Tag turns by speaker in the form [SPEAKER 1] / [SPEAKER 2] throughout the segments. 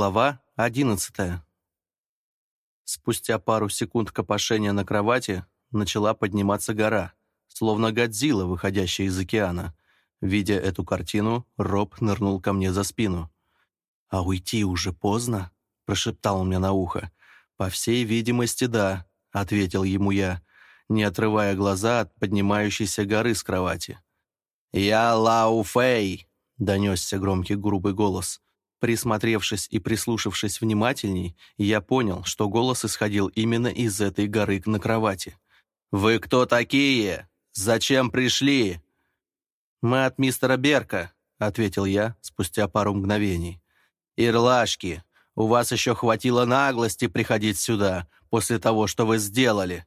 [SPEAKER 1] Глава одиннадцатая. Спустя пару секунд копошения на кровати начала подниматься гора, словно Годзилла, выходящая из океана. Видя эту картину, Роб нырнул ко мне за спину. «А уйти уже поздно?» — прошептал он мне на ухо. «По всей видимости, да», — ответил ему я, не отрывая глаза от поднимающейся горы с кровати. «Я Лау Фэй!» — донесся громкий грубый голос — Присмотревшись и прислушавшись внимательней, я понял, что голос исходил именно из этой горы на кровати. «Вы кто такие? Зачем пришли?» «Мы от мистера Берка», — ответил я спустя пару мгновений. «Ирлашки, у вас еще хватило наглости приходить сюда после того, что вы сделали».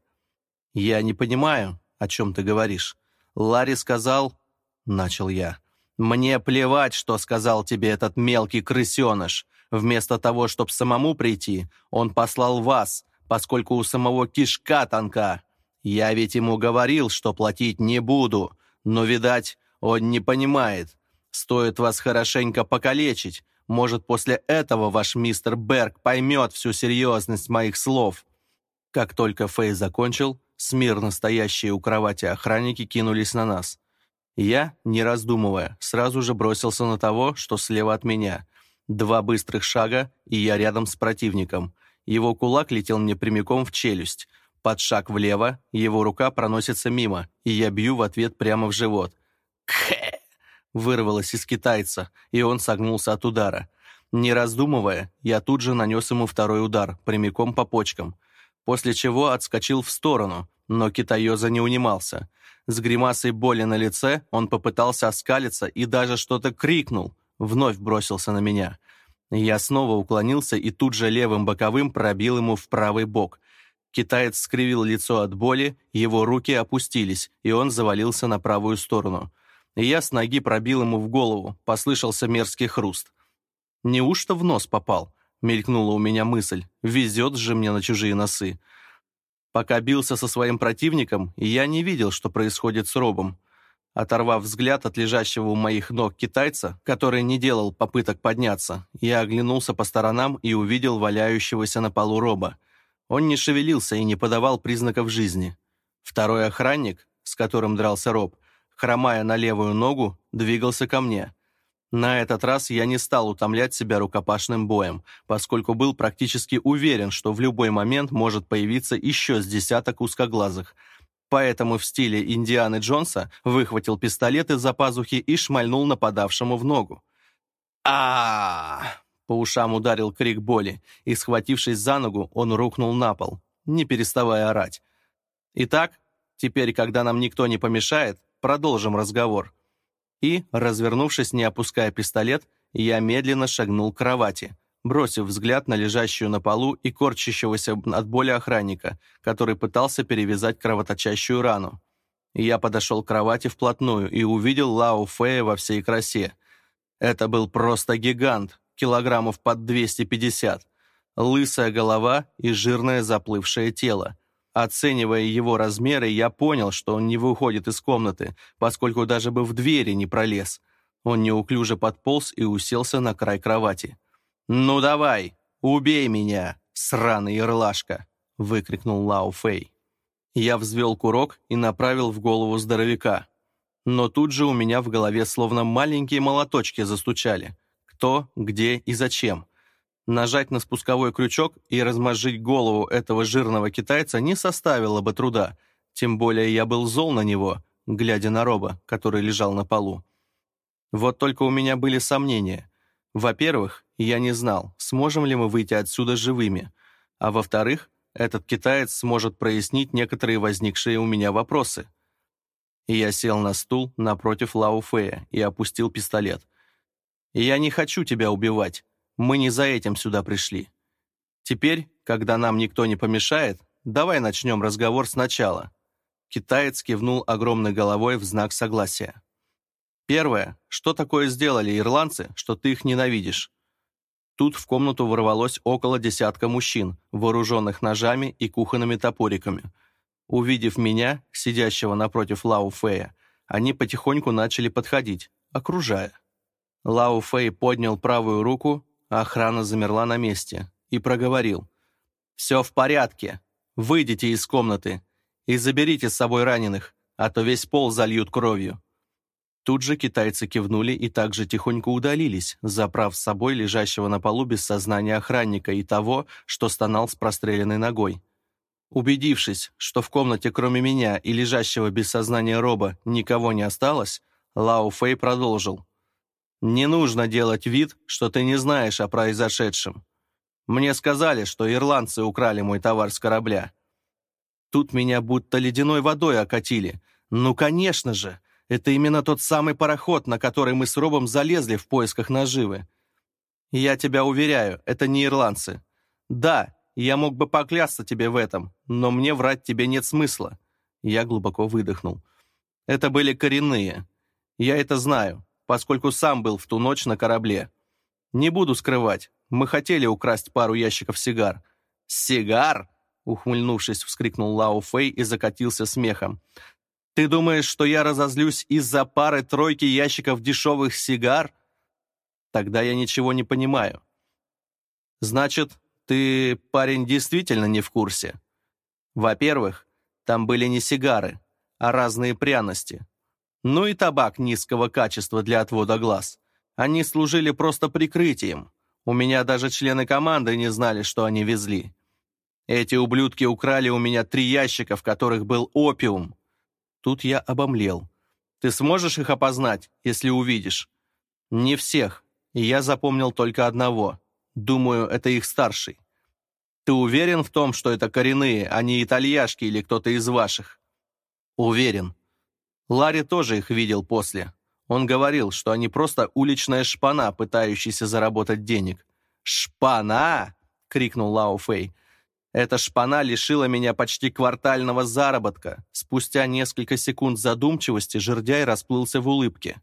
[SPEAKER 1] «Я не понимаю, о чем ты говоришь. Ларри сказал...» — начал я. Мне плевать, что сказал тебе этот мелкий крысеныш. Вместо того, чтобы самому прийти, он послал вас, поскольку у самого кишка тонка. Я ведь ему говорил, что платить не буду, но, видать, он не понимает. Стоит вас хорошенько покалечить, может, после этого ваш мистер Берг поймет всю серьезность моих слов». Как только Фэй закончил, смирно стоящие у кровати охранники кинулись на нас. Я, не раздумывая, сразу же бросился на того, что слева от меня. Два быстрых шага, и я рядом с противником. Его кулак летел мне прямиком в челюсть. Под шаг влево, его рука проносится мимо, и я бью в ответ прямо в живот. «Кхе!» — вырвалось из китайца, и он согнулся от удара. Не раздумывая, я тут же нанес ему второй удар, прямиком по почкам, после чего отскочил в сторону, но Китайоза не унимался. С гримасой боли на лице он попытался оскалиться и даже что-то крикнул. Вновь бросился на меня. Я снова уклонился и тут же левым боковым пробил ему в правый бок. Китаец скривил лицо от боли, его руки опустились, и он завалился на правую сторону. Я с ноги пробил ему в голову, послышался мерзкий хруст. «Неужто в нос попал?» — мелькнула у меня мысль. «Везет же мне на чужие носы». Пока бился со своим противником, я не видел, что происходит с Робом. Оторвав взгляд от лежащего у моих ног китайца, который не делал попыток подняться, я оглянулся по сторонам и увидел валяющегося на полу Роба. Он не шевелился и не подавал признаков жизни. Второй охранник, с которым дрался Роб, хромая на левую ногу, двигался ко мне — на этот раз я не стал утомлять себя рукопашным боем, поскольку был практически уверен, что в любой момент может появиться еще с десяток узкоглазых. Поэтому в стиле Индианы Джонса выхватил пистолет из-за пазухи и шмальнул нападавшему в ногу. а, По ушам ударил крик боли, и, схватившись за ногу, он рухнул на пол, не переставая орать. «Итак, теперь, когда нам никто не помешает, продолжим разговор» и, развернувшись, не опуская пистолет, я медленно шагнул к кровати, бросив взгляд на лежащую на полу и корчащегося от боли охранника, который пытался перевязать кровоточащую рану. Я подошел к кровати вплотную и увидел Лао Фея во всей красе. Это был просто гигант, килограммов под 250. Лысая голова и жирное заплывшее тело — Оценивая его размеры, я понял, что он не выходит из комнаты, поскольку даже бы в двери не пролез. Он неуклюже подполз и уселся на край кровати. «Ну давай, убей меня, сраный ирлашка!» — выкрикнул Лао Фэй. Я взвел курок и направил в голову здоровяка. Но тут же у меня в голове словно маленькие молоточки застучали. Кто, где и зачем — Нажать на спусковой крючок и размозжить голову этого жирного китайца не составило бы труда, тем более я был зол на него, глядя на Роба, который лежал на полу. Вот только у меня были сомнения. Во-первых, я не знал, сможем ли мы выйти отсюда живыми, а во-вторых, этот китаец сможет прояснить некоторые возникшие у меня вопросы. И я сел на стул напротив Лао Фея и опустил пистолет. «Я Мы не за этим сюда пришли. Теперь, когда нам никто не помешает, давай начнем разговор сначала». Китаец кивнул огромной головой в знак согласия. «Первое. Что такое сделали ирландцы, что ты их ненавидишь?» Тут в комнату ворвалось около десятка мужчин, вооруженных ножами и кухонными топориками. Увидев меня, сидящего напротив Лау Фея, они потихоньку начали подходить, окружая. Лау Фэй поднял правую руку, а охрана замерла на месте и проговорил. «Все в порядке. Выйдите из комнаты и заберите с собой раненых, а то весь пол зальют кровью». Тут же китайцы кивнули и также тихонько удалились, заправ с собой лежащего на полу без сознания охранника и того, что стонал с простреленной ногой. Убедившись, что в комнате кроме меня и лежащего без сознания Роба никого не осталось, Лао Фэй продолжил. Не нужно делать вид, что ты не знаешь о произошедшем. Мне сказали, что ирландцы украли мой товар с корабля. Тут меня будто ледяной водой окатили. Ну, конечно же, это именно тот самый пароход, на который мы с Робом залезли в поисках наживы. Я тебя уверяю, это не ирландцы. Да, я мог бы поклясться тебе в этом, но мне врать тебе нет смысла. Я глубоко выдохнул. Это были коренные. Я это знаю поскольку сам был в ту ночь на корабле. Не буду скрывать, мы хотели украсть пару ящиков сигар. «Сигар?» — ухмыльнувшись, вскрикнул Лао Фэй и закатился смехом. «Ты думаешь, что я разозлюсь из-за пары-тройки ящиков дешевых сигар? Тогда я ничего не понимаю». «Значит, ты, парень, действительно не в курсе?» «Во-первых, там были не сигары, а разные пряности, ну и табак низкого качества для отвода глаз. Они служили просто прикрытием. У меня даже члены команды не знали, что они везли. Эти ублюдки украли у меня три ящика, в которых был опиум. Тут я обомлел. Ты сможешь их опознать, если увидишь? Не всех. я запомнил только одного. Думаю, это их старший. Ты уверен в том, что это коренные, а не итальяшки или кто-то из ваших? Уверен. Ларри тоже их видел после. Он говорил, что они просто уличная шпана, пытающаяся заработать денег. «Шпана!» — крикнул Лао Фэй. «Эта шпана лишила меня почти квартального заработка». Спустя несколько секунд задумчивости жердяй расплылся в улыбке.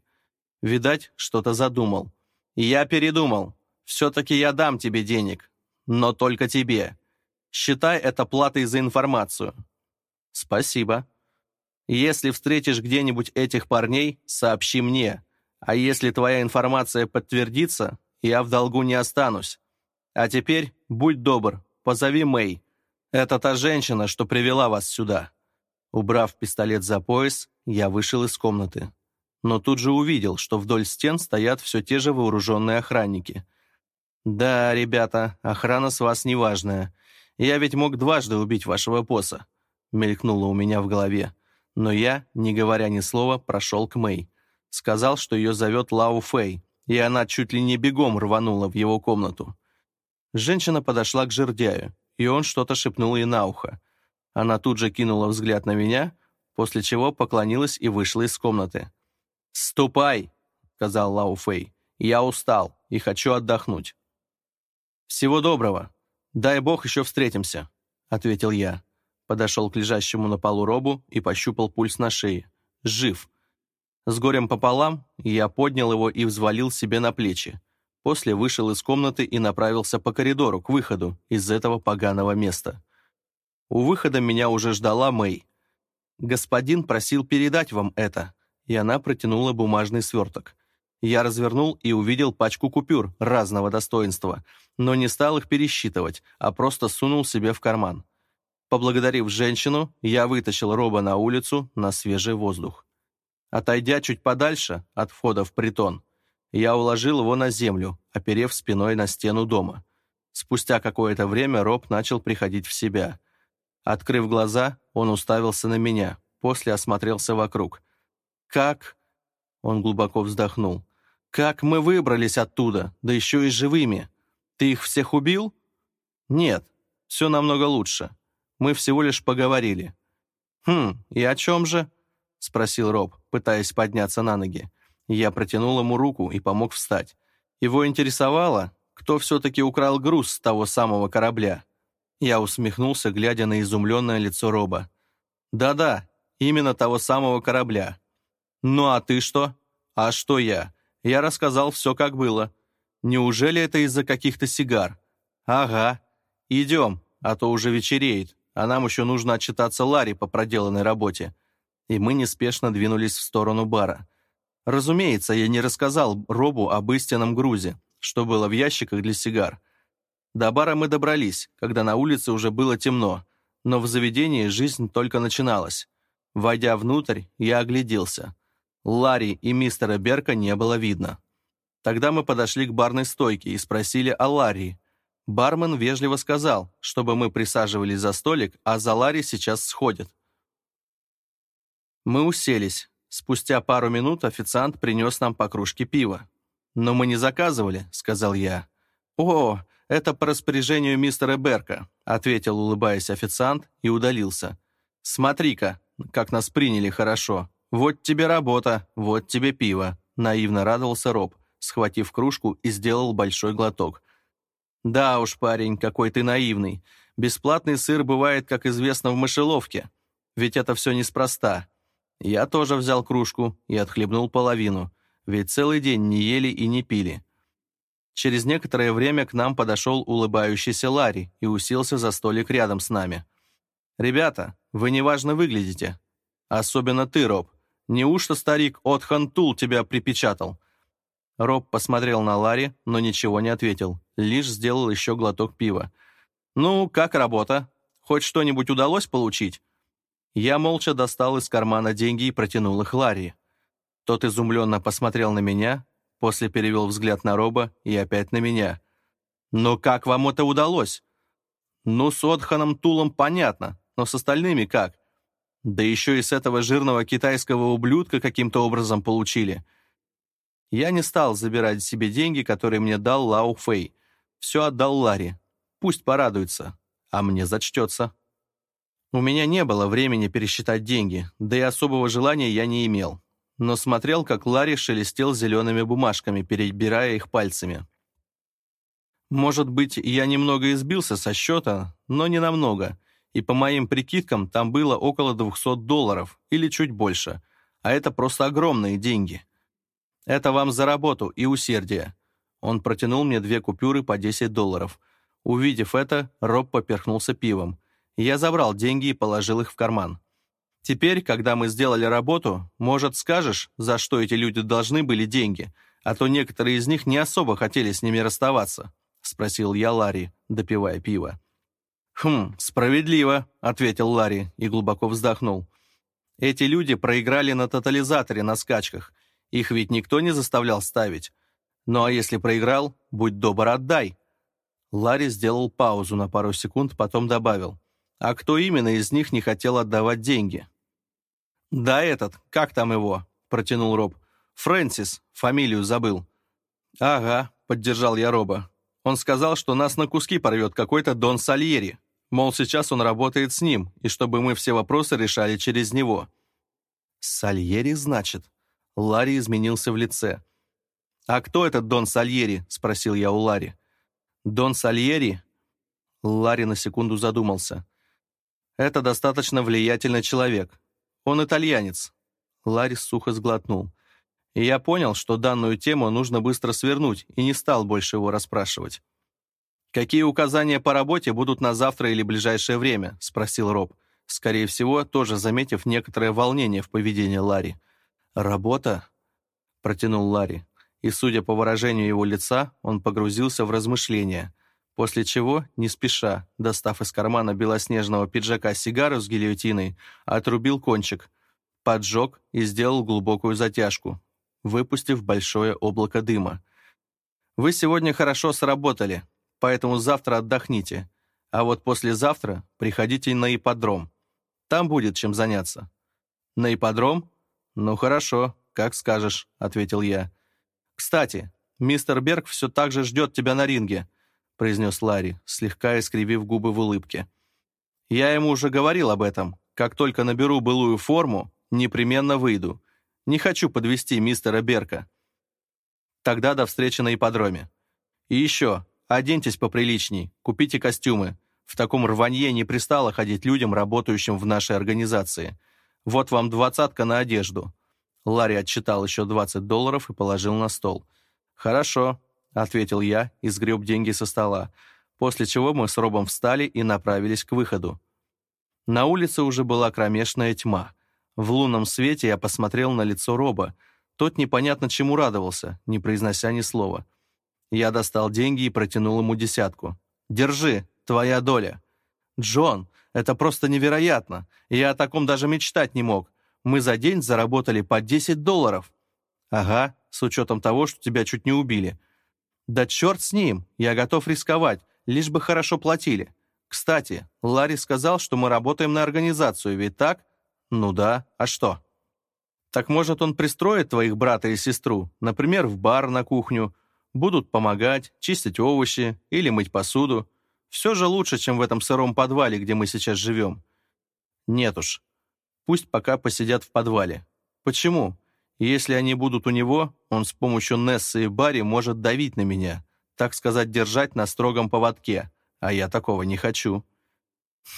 [SPEAKER 1] Видать, что-то задумал. «Я передумал. Все-таки я дам тебе денег. Но только тебе. Считай это платой за информацию». «Спасибо», если встретишь где-нибудь этих парней, сообщи мне. А если твоя информация подтвердится, я в долгу не останусь. А теперь будь добр, позови Мэй. Это та женщина, что привела вас сюда». Убрав пистолет за пояс, я вышел из комнаты. Но тут же увидел, что вдоль стен стоят все те же вооруженные охранники. «Да, ребята, охрана с вас неважная. Я ведь мог дважды убить вашего поса. мелькнуло у меня в голове. Но я, не говоря ни слова, прошел к Мэй. Сказал, что ее зовет Лау Фэй, и она чуть ли не бегом рванула в его комнату. Женщина подошла к жердяю, и он что-то шепнул ей на ухо. Она тут же кинула взгляд на меня, после чего поклонилась и вышла из комнаты. «Ступай!» — сказал Лау Фэй. «Я устал и хочу отдохнуть». «Всего доброго. Дай бог еще встретимся», — ответил я подошел к лежащему на полу робу и пощупал пульс на шее. Жив. С горем пополам я поднял его и взвалил себе на плечи. После вышел из комнаты и направился по коридору к выходу из этого поганого места. У выхода меня уже ждала Мэй. «Господин просил передать вам это», и она протянула бумажный сверток. Я развернул и увидел пачку купюр разного достоинства, но не стал их пересчитывать, а просто сунул себе в карман. Поблагодарив женщину, я вытащил Роба на улицу, на свежий воздух. Отойдя чуть подальше от входа в притон, я уложил его на землю, оперев спиной на стену дома. Спустя какое-то время Роб начал приходить в себя. Открыв глаза, он уставился на меня, после осмотрелся вокруг. «Как?» — он глубоко вздохнул. «Как мы выбрались оттуда, да еще и живыми? Ты их всех убил?» «Нет, все намного лучше. Мы всего лишь поговорили». «Хм, и о чем же?» — спросил Роб, пытаясь подняться на ноги. Я протянул ему руку и помог встать. Его интересовало, кто все-таки украл груз с того самого корабля. Я усмехнулся, глядя на изумленное лицо Роба. «Да-да, именно того самого корабля». «Ну а ты что?» «А что я? Я рассказал все, как было. Неужели это из-за каких-то сигар?» «Ага. Идем, а то уже вечереет» а нам еще нужно отчитаться Ларри по проделанной работе. И мы неспешно двинулись в сторону бара. Разумеется, я не рассказал Робу об истинном грузе, что было в ящиках для сигар. До бара мы добрались, когда на улице уже было темно, но в заведении жизнь только начиналась. Войдя внутрь, я огляделся. Ларри и мистера Берка не было видно. Тогда мы подошли к барной стойке и спросили о Ларри, Бармен вежливо сказал, чтобы мы присаживались за столик, а за Залари сейчас сходят. Мы уселись. Спустя пару минут официант принес нам по кружке пива. «Но мы не заказывали», — сказал я. «О, это по распоряжению мистера Берка», — ответил, улыбаясь официант, и удалился. «Смотри-ка, как нас приняли хорошо. Вот тебе работа, вот тебе пиво», — наивно радовался Роб, схватив кружку и сделал большой глоток — да уж, парень, какой ты наивный. Бесплатный сыр бывает, как известно, в мышеловке. Ведь это все неспроста. Я тоже взял кружку и отхлебнул половину, ведь целый день не ели и не пили. Через некоторое время к нам подошел улыбающийся Ларри и уселся за столик рядом с нами. «Ребята, вы неважно выглядите. Особенно ты, Роб. Неужто старик Отхан Тул тебя припечатал? Роб посмотрел на Ларри, но ничего не ответил, лишь сделал еще глоток пива. «Ну, как работа? Хоть что-нибудь удалось получить?» Я молча достал из кармана деньги и протянул их Ларри. Тот изумленно посмотрел на меня, после перевел взгляд на Роба и опять на меня. «Но как вам это удалось?» «Ну, с Отханом Тулом понятно, но с остальными как?» «Да еще и с этого жирного китайского ублюдка каким-то образом получили». Я не стал забирать себе деньги, которые мне дал Лао Фэй. Все отдал Ларе. Пусть порадуется, а мне зачтется. У меня не было времени пересчитать деньги, да и особого желания я не имел. Но смотрел, как Ларри шелестел зелеными бумажками, перебирая их пальцами. Может быть, я немного избился со счета, но не намного. И по моим прикидкам, там было около 200 долларов или чуть больше. А это просто огромные деньги. Это вам за работу и усердие». Он протянул мне две купюры по 10 долларов. Увидев это, Роб поперхнулся пивом. Я забрал деньги и положил их в карман. «Теперь, когда мы сделали работу, может, скажешь, за что эти люди должны были деньги, а то некоторые из них не особо хотели с ними расставаться», — спросил я Ларри, допивая пиво. «Хм, справедливо», — ответил Ларри и глубоко вздохнул. «Эти люди проиграли на тотализаторе на скачках, их ведь никто не заставлял ставить. Ну а если проиграл, будь добр, отдай. Ларри сделал паузу на пару секунд, потом добавил. А кто именно из них не хотел отдавать деньги? Да этот, как там его? Протянул Роб. Фрэнсис, фамилию забыл. Ага, поддержал я Роба. Он сказал, что нас на куски порвет какой-то Дон Сальери. Мол, сейчас он работает с ним, и чтобы мы все вопросы решали через него. «Сальери, значит?» Ларри изменился в лице. «А кто этот Дон Сальери?» — спросил я у Ларри. «Дон Сальери?» Ларри на секунду задумался. «Это достаточно влиятельный человек. Он итальянец». Ларри сухо сглотнул. И я понял, что данную тему нужно быстро свернуть, и не стал больше его расспрашивать. «Какие указания по работе будут на завтра или ближайшее время?» — спросил Роб, скорее всего, тоже заметив некоторое волнение в поведении Ларри. «Работа?» — протянул Ларри. И, судя по выражению его лица, он погрузился в размышления, после чего, не спеша, достав из кармана белоснежного пиджака сигару с гильотиной, отрубил кончик, поджег и сделал глубокую затяжку, выпустив большое облако дыма. «Вы сегодня хорошо сработали, поэтому завтра отдохните, а вот послезавтра приходите на ипподром. Там будет чем заняться». «На ипподром?» «Ну хорошо, как скажешь», — ответил я. «Кстати, мистер Берг все так же ждет тебя на ринге», — произнес Ларри, слегка искривив губы в улыбке. «Я ему уже говорил об этом. Как только наберу былую форму, непременно выйду. Не хочу подвести мистера Берка». «Тогда до встречи на ипподроме. И еще, оденьтесь поприличней, купите костюмы. В таком рванье не пристало ходить людям, работающим в нашей организации». Вот вам двадцатка на одежду». Ларри отсчитал еще двадцать долларов и положил на стол. «Хорошо», — ответил я и сгреб деньги со стола, после чего мы с Робом встали и направились к выходу. На улице уже была кромешная тьма. В лунном свете я посмотрел на лицо Роба. Тот непонятно чему радовался, не произнося ни слова. Я достал деньги и протянул ему десятку. «Держи, твоя доля». «Джон!» Это просто невероятно. Я о таком даже мечтать не мог. Мы за день заработали по 10 долларов. Ага, с учетом того, что тебя чуть не убили. Да черт с ним, я готов рисковать, лишь бы хорошо платили. Кстати, Ларри сказал, что мы работаем на организацию, ведь так? Ну да, а что? Так может, он пристроит твоих брата и сестру, например, в бар на кухню, будут помогать, чистить овощи или мыть посуду. Все же лучше, чем в этом сыром подвале, где мы сейчас живем. Нет уж. Пусть пока посидят в подвале. Почему? Если они будут у него, он с помощью Нессы и Барри может давить на меня, так сказать, держать на строгом поводке, а я такого не хочу.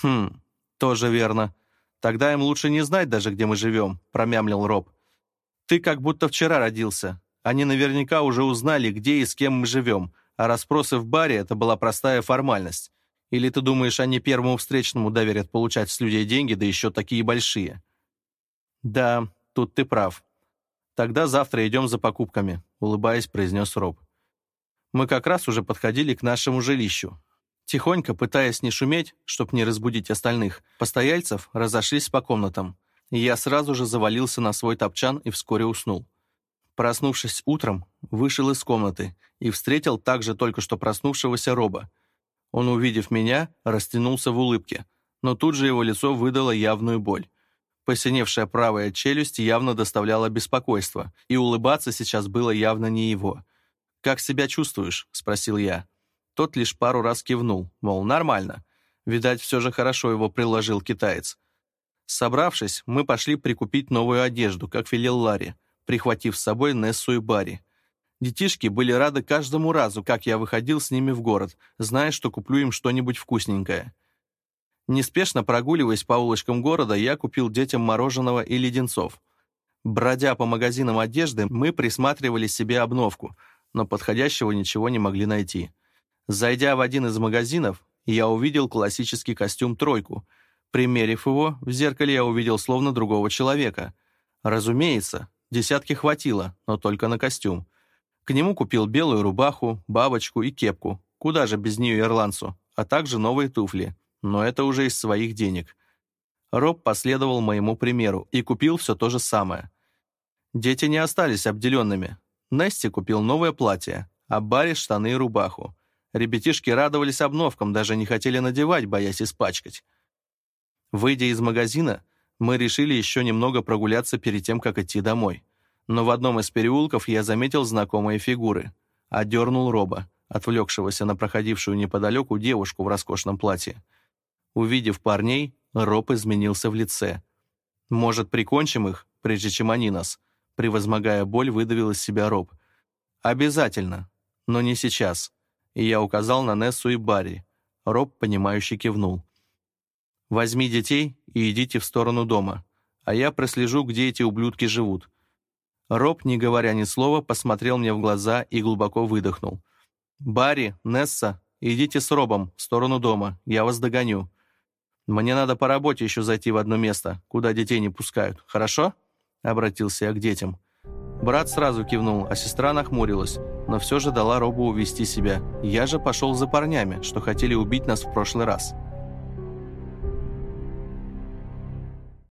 [SPEAKER 1] Хм, тоже верно. Тогда им лучше не знать даже, где мы живем, промямлил Роб. Ты как будто вчера родился. Они наверняка уже узнали, где и с кем мы живем, а расспросы в баре — это была простая формальность. Или ты думаешь, они первому встречному доверят получать с людей деньги, да еще такие большие? Да, тут ты прав. Тогда завтра идем за покупками, улыбаясь, произнес Роб. Мы как раз уже подходили к нашему жилищу. Тихонько, пытаясь не шуметь, чтобы не разбудить остальных, постояльцев разошлись по комнатам, и я сразу же завалился на свой топчан и вскоре уснул. Проснувшись утром, вышел из комнаты и встретил также только что проснувшегося Роба. Он, увидев меня, растянулся в улыбке, но тут же его лицо выдало явную боль. Посиневшая правая челюсть явно доставляла беспокойство, и улыбаться сейчас было явно не его. «Как себя чувствуешь?» — спросил я. Тот лишь пару раз кивнул, мол, нормально. Видать, все же хорошо его приложил китаец. Собравшись, мы пошли прикупить новую одежду, как велел Ларри прихватив с собой Нессу и Барри. Детишки были рады каждому разу, как я выходил с ними в город, зная, что куплю им что-нибудь вкусненькое. Неспешно прогуливаясь по улочкам города, я купил детям мороженого и леденцов. Бродя по магазинам одежды, мы присматривали себе обновку, но подходящего ничего не могли найти. Зайдя в один из магазинов, я увидел классический костюм «тройку». Примерив его, в зеркале я увидел словно другого человека. Разумеется, Десятки хватило, но только на костюм. К нему купил белую рубаху, бабочку и кепку. Куда же без нее ирландцу? А также новые туфли. Но это уже из своих денег. Роб последовал моему примеру и купил все то же самое. Дети не остались обделенными. Нести купил новое платье, а Барри штаны и рубаху. Ребятишки радовались обновкам, даже не хотели надевать, боясь испачкать. Выйдя из магазина, мы решили еще немного прогуляться перед тем, как идти домой. Но в одном из переулков я заметил знакомые фигуры. Одернул Роба, отвлекшегося на проходившую неподалеку девушку в роскошном платье. Увидев парней, Роб изменился в лице. «Может, прикончим их, прежде чем они нас?» Превозмогая боль, выдавил из себя Роб. «Обязательно, но не сейчас». И я указал на Нессу и Барри. Роб, понимающе кивнул. Возьми детей и идите в сторону дома, а я прослежу, где эти ублюдки живут». Роб, не говоря ни слова, посмотрел мне в глаза и глубоко выдохнул. «Барри, Несса, идите с Робом в сторону дома, я вас догоню. Мне надо по работе еще зайти в одно место, куда детей не пускают, хорошо?» Обратился я к детям. Брат сразу кивнул, а сестра нахмурилась, но все же дала Робу увести себя. Я же пошел за парнями, что хотели убить нас в прошлый раз.